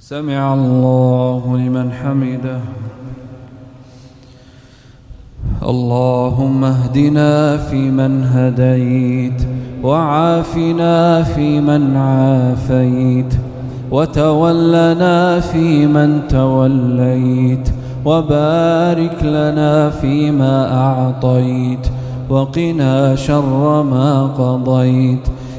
سمع الله لمن حمده. اللهم اهدنا فيمن هديت وعافنا فيمن عافيت وتولنا فيمن توليت وبارك لنا فيما أعطيت وقنا شر ما قضيت.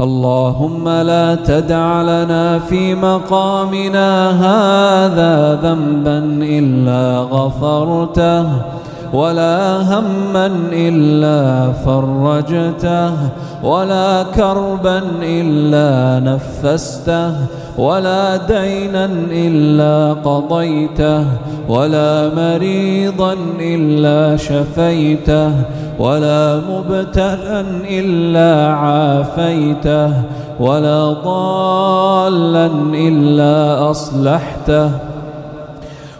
اللهم لا تدع لنا في مقامنا هذا ذنبا إلا غفرته. ولا هما إلا فرجته ولا كربا إلا نفسته ولا دينا إلا قضيته ولا مريضا إلا شفيته ولا مبتلا إلا عافيته ولا ضالا إلا أصلحته.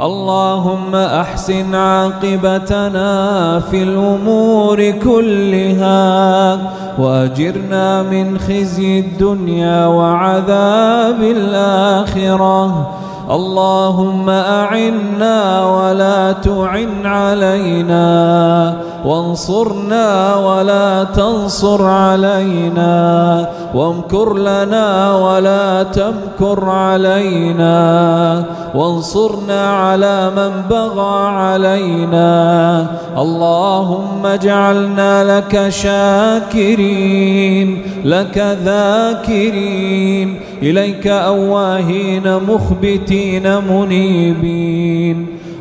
اللهم أحسن عاقبتنا في الأمور كلها وأجرنا من خزي الدنيا وعذاب الآخرة. اللهم أعنا ولا تعن علينا. وانصرنا ولا تنصر علينا وامكر لنا ولا تمكر علينا وانصرنا على من بغى علينا اللهم اجعلنا لك شاكرين لك ذاكرين إليك أواهين مخبتين منيبين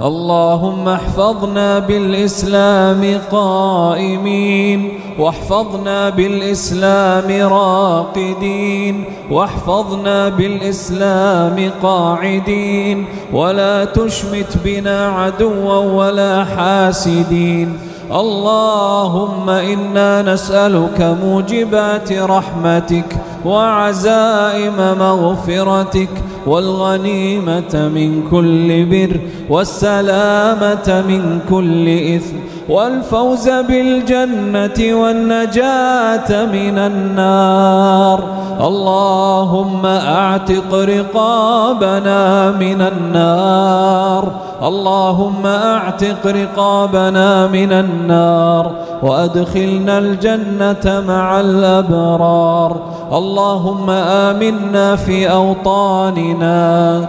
اللهم احفظنا بالإسلام قائمين واحفظنا بالإسلام راقدين واحفظنا بالإسلام قاعدين ولا تشمت بنا عدوا ولا حاسدين. اللهم إنا نسألك موجبات رحمتك وعزائم مغفرتك والغنيمة من كل بر والسلامة من كل إثم والفوز بالجنة والنجاة من النار. اللهم أعتق رقابنا من النار. اللهم أعتق رقابنا من النار. وأدخلنا الجنة مع الأبرار. اللهم آمنا في أوطاننا.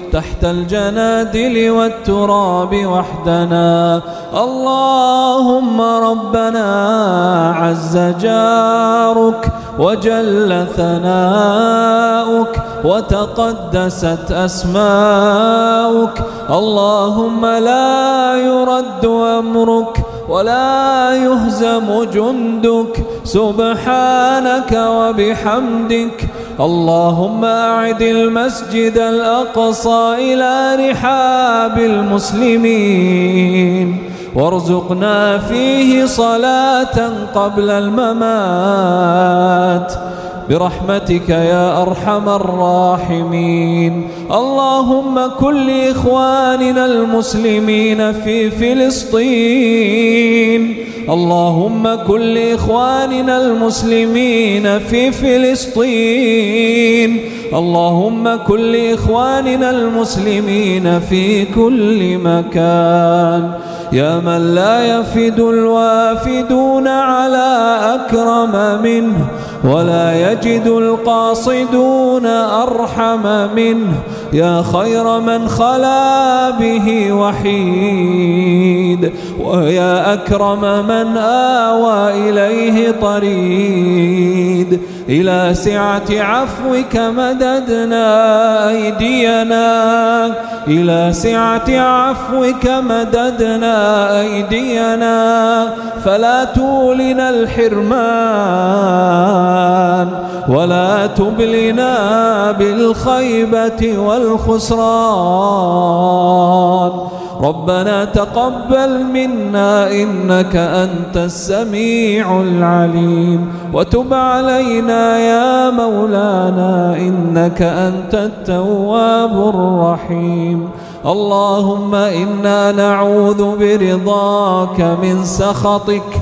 تحت الجنادل والتراب وحدنا. اللهم ربنا عز جارك وجل ثناؤك وتقدست أسماؤك. اللهم لا يرد أمرك ولا يهزم جندك. سبحانك وبحمدك اللهم أعد المسجد الأقصى إلى رحاب المسلمين. وارزقنا فيه صلاة قبل الممات. برحمتك يا أرحم الراحمين. اللهم كل إخواننا المسلمين في فلسطين. اللهم كل إخواننا المسلمين في فلسطين. اللهم كل إخواننا المسلمين في كل مكان. يا من لا يفد الوافدون على أكرم منه ولا يجد القاصدون أرحم منه. يا خير من خلا به وحيد ويا أكرم من آوى إليه طريد. إلى سعة عفوك مددنا أيدينا إلى سعة عفوك مددنا أيدينا. فلا تولنا الحرمان ولا تبلنا بالخيبة والخسران ربنا تقبل منا إنك أنت السميع العليم. وتب علينا يا مولانا إنك أنت التواب الرحيم. اللهم إنا نعوذ برضاك من سخطك.